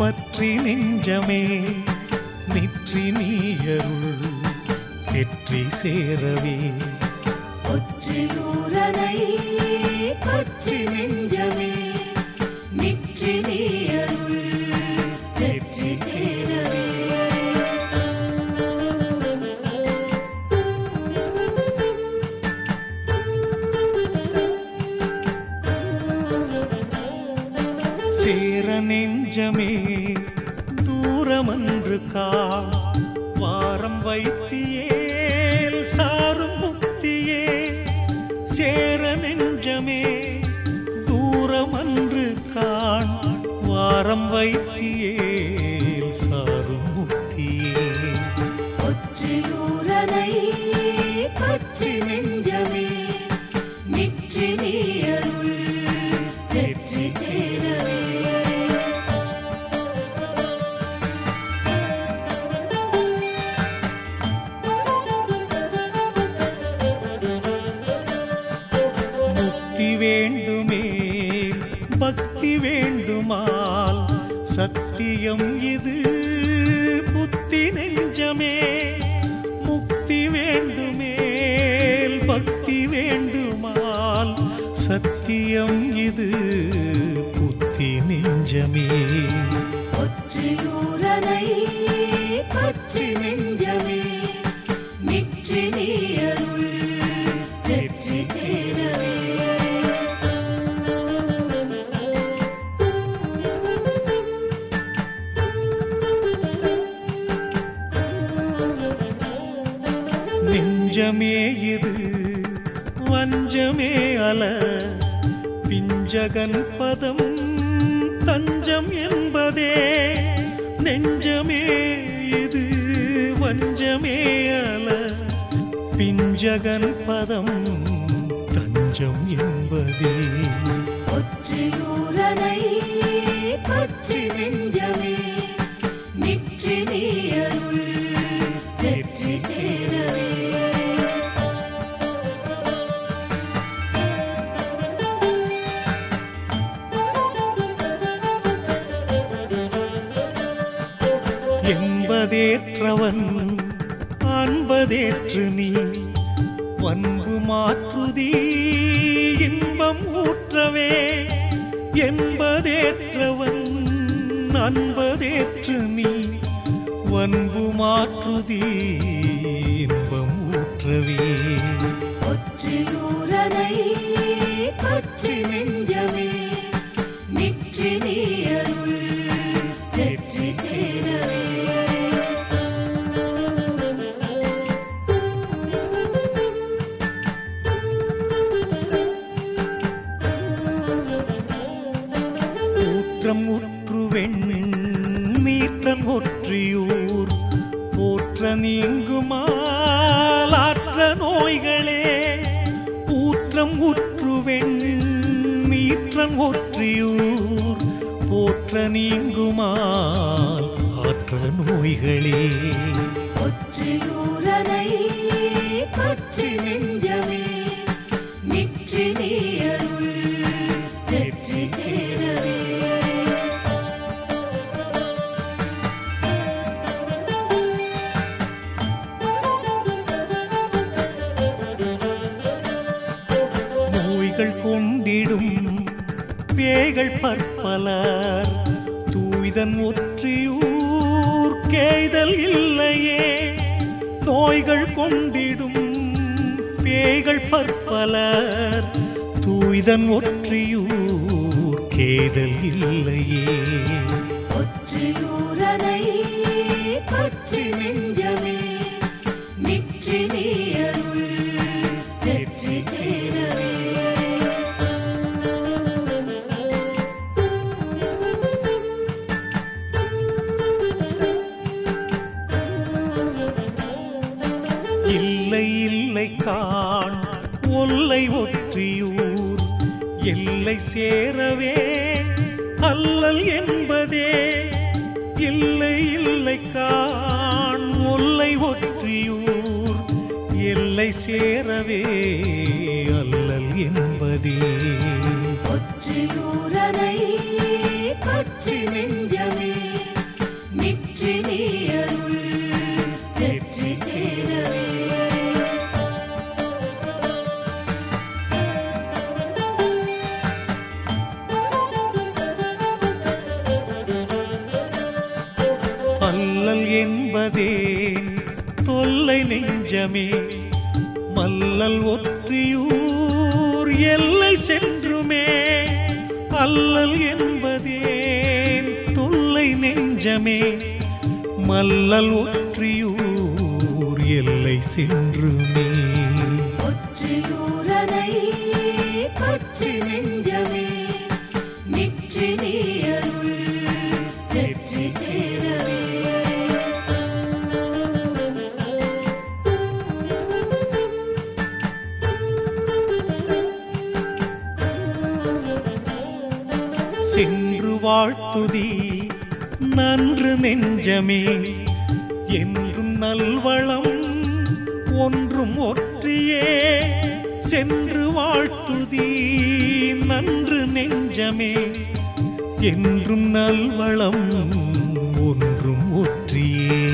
நெஞ்சமே நிற்றி நீயருள் வெற்றி சேரவே. ஒற்றியூரனை பற்றி நெஞ்சமே நிற்றி நீயருள் வெற்றி சேரவே. சேர நெஞ்சமே தூரமன்று கா வாரம் வைத்தியேல் சாரும் புத்தியே சேர நெஞ்சமே தூரமன்று காண். வாரம் வைத்தியேல் சாரும் புத்தியே ஒற்றியூரனை பற்றி இதயம் இது. புத்தி நெஞ்சமே முக்தி வேண்டுமேல் பக்தி வேண்டுமால் சத்தியம் இது. புத்தி நெஞ்சமே. பிஞ்சமே இது வஞ்சமே அல. பிஞ்சகன் பதம் தஞ்சம் என்பதே நெஞ்சமே இது வஞ்சமே அல. பிஞ்சகன் பதம் என்பதேற்றவன் அன்பதேற்று நீ பண்பு மாற்றுதி. இன்பம் ஊற்றவே என்பதேற்றவன் அன்பதேற்று நீ வன்பு மாற்றுதி. இன்பம் ஊற்றவே நீற்றம் ஒற்றியூர் போற்ற நீங்குமால் நோய்களே. ஊற்றம் உற்றுவெண் நீற்றம் ஒற்றியூர் போற்ற நீங்குமால் ஆற்ற நோய்களே. ஏகள் பற்பலர் தூய்தன் ஒற்றியூர் கேய்தல் இல்லையே. நோய்கள் கொண்டிடும் பேய்கள் பற்பலர் தூய்தன் ஒற்றியூர் கேதல் இல்லையே. ஒற்றியூரனை பற்றி நெஞ்சமே நிற்றி சேரவே. அல்லல் என்பதே. இல்லை இல்லை கான் முல்லை ஒற்றியூர். எல்லை சேரவே அல்லல் என்பதே. என்பதேன் தொல்லை நெஞ்சமே. மல்லல் ஒற்றியூர் எல்லை சென்றுமே. அல்லல் என்பதேன் தொல்லை நெஞ்சமே. மல்லல் ஒற்றியூர் எல்லை சென்றுமே. ஒற்றியூரனை பற்றி நெஞ்சமே. நிற்றி நீயருள் சென்று வாழ்த்துதி. நன்று நெஞ்சமே. என்றும் நல்வளம் ஒன்றும் ஒற்றியே. சென்று வாழ்த்துதி. நன்று நெஞ்சமே. என்றும் நல்வளம் ஒன்றும் ஒற்றியே.